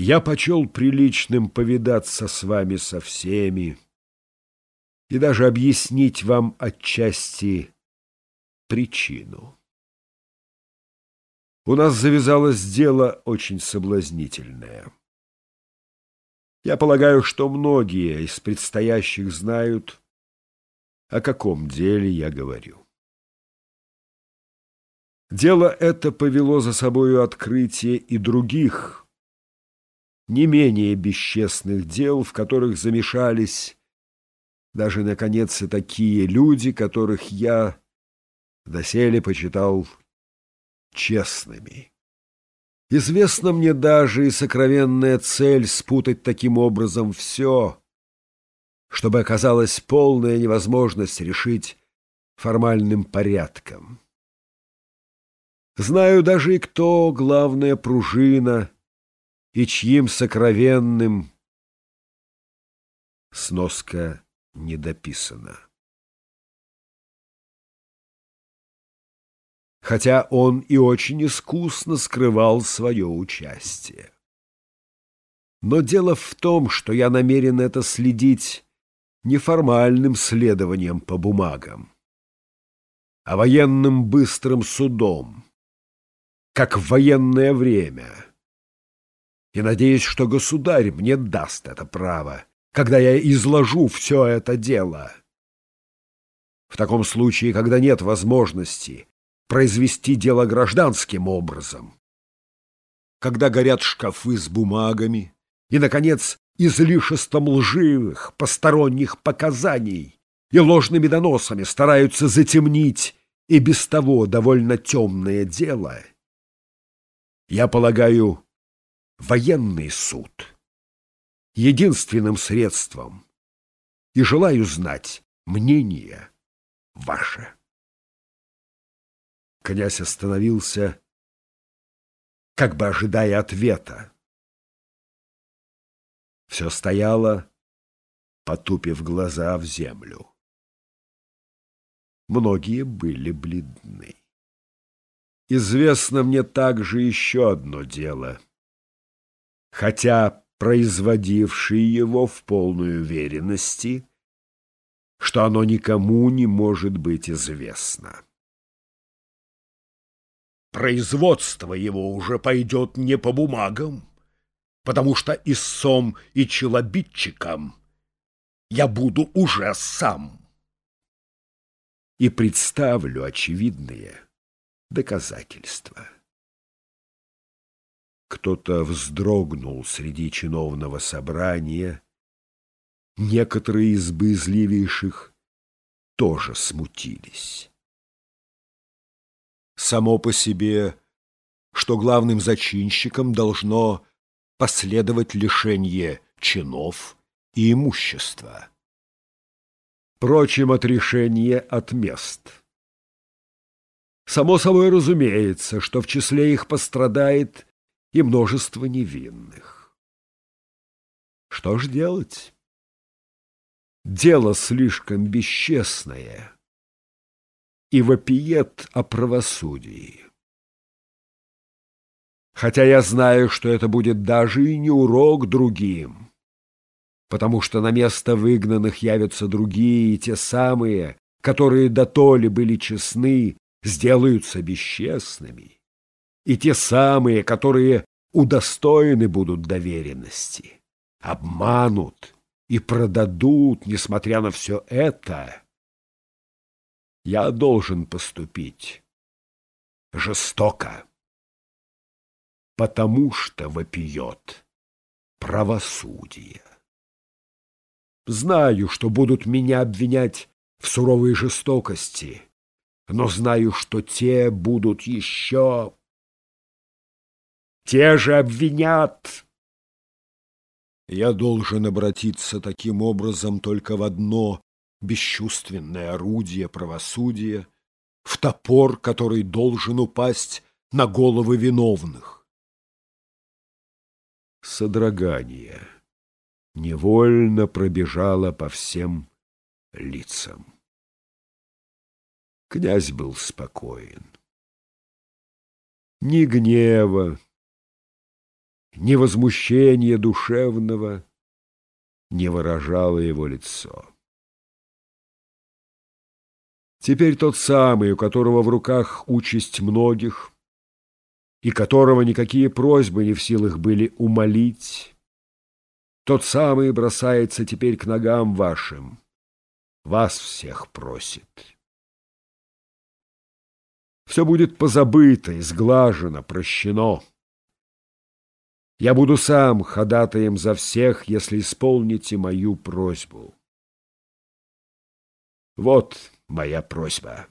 Я почел приличным повидаться с вами со всеми и даже объяснить вам отчасти причину. У нас завязалось дело очень соблазнительное. Я полагаю, что многие из предстоящих знают, о каком деле я говорю. Дело это повело за собою открытие и других, не менее бесчестных дел, в которых замешались даже, наконец, и такие люди, которых я доселе почитал честными. Известна мне даже и сокровенная цель спутать таким образом все, чтобы оказалась полная невозможность решить формальным порядком. Знаю даже и кто главная пружина, и чьим сокровенным сноска недописана. Хотя он и очень искусно скрывал свое участие. Но дело в том, что я намерен это следить неформальным следованием по бумагам, а военным быстрым судом, как в военное время. И надеюсь, что государь мне даст это право, когда я изложу все это дело. В таком случае, когда нет возможности произвести дело гражданским образом, когда горят шкафы с бумагами и, наконец, излишеством лживых посторонних показаний и ложными доносами стараются затемнить и без того довольно темное дело, я полагаю, военный суд единственным средством и желаю знать мнение ваше. Князь остановился, как бы ожидая ответа. Все стояло, потупив глаза в землю. Многие были бледны. Известно мне также еще одно дело. Хотя производивший его в полной уверенности, что оно никому не может быть известно. Производство его уже пойдет не по бумагам, потому что истцом и челобитчиком я буду уже сам. И представлю очевидные доказательства. Кто-то вздрогнул среди чиновного собрания. Некоторые из боязливейших тоже смутились. Само по себе, что главным зачинщиком должно последовать лишение чинов и имущества. Впрочем, отрешение от мест. Само собой разумеется, что в числе их пострадает и множество невинных. Что ж делать? Дело слишком бесчестное и вопиет о правосудии. Хотя я знаю, что это будет даже и не урок другим, потому что на место выгнанных явятся другие, те самые, которые дотоле были честны, сделаются бесчестными и те самые, которые удостоены будут доверенности, обманут и продадут, несмотря на все это, я должен поступить жестоко, потому что вопиет правосудие. Знаю, что будут меня обвинять в суровой жестокости, но знаю, что те будут еще те же обвинят. Я должен обратиться таким образом только в одно бесчувственное орудие правосудия, в топор, который должен упасть на головы виновных. Содрогание невольно пробежало по всем лицам. Князь был спокоен. Ни гнева, ни возмущения душевного не выражало его лицо. Теперь тот самый, у которого в руках участь многих, и которого никакие просьбы не в силах были умолить, тот самый бросается теперь к ногам вашим, вас всех просит. Все будет позабыто, изглажено, прощено. Я буду сам ходатаем за всех, если исполните мою просьбу. Вот моя просьба.